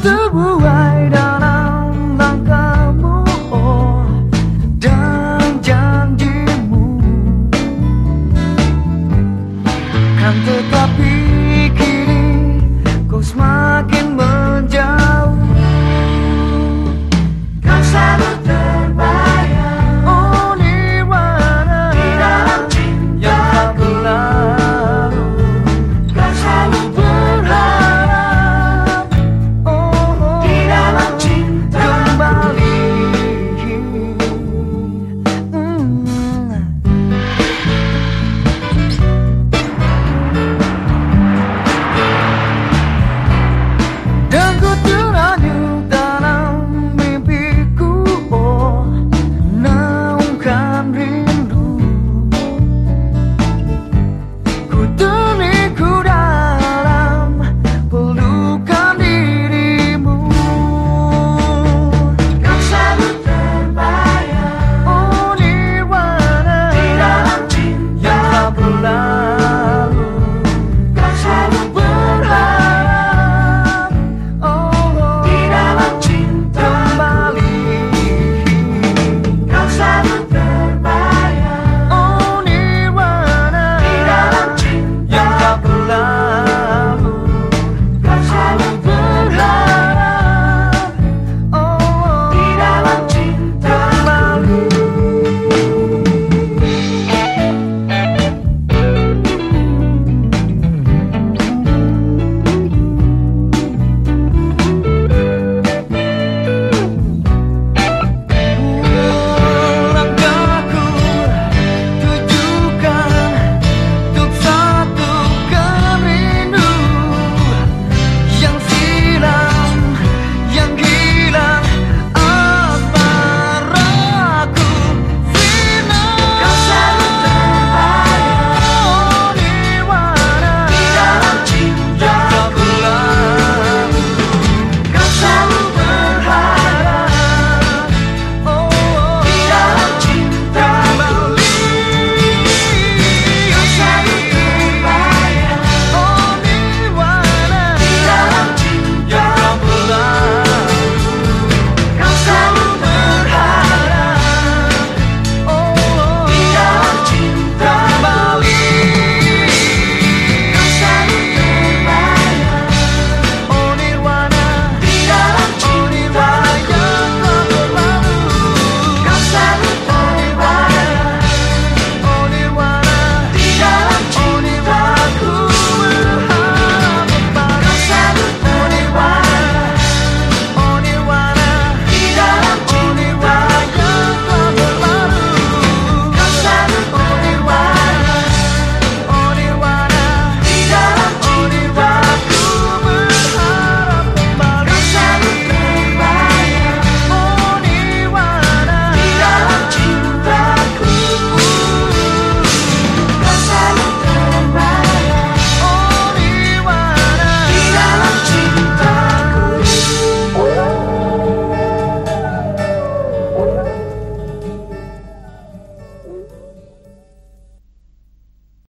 Terbuai dalam langkahmu. Oh dan janjimu kan tetapi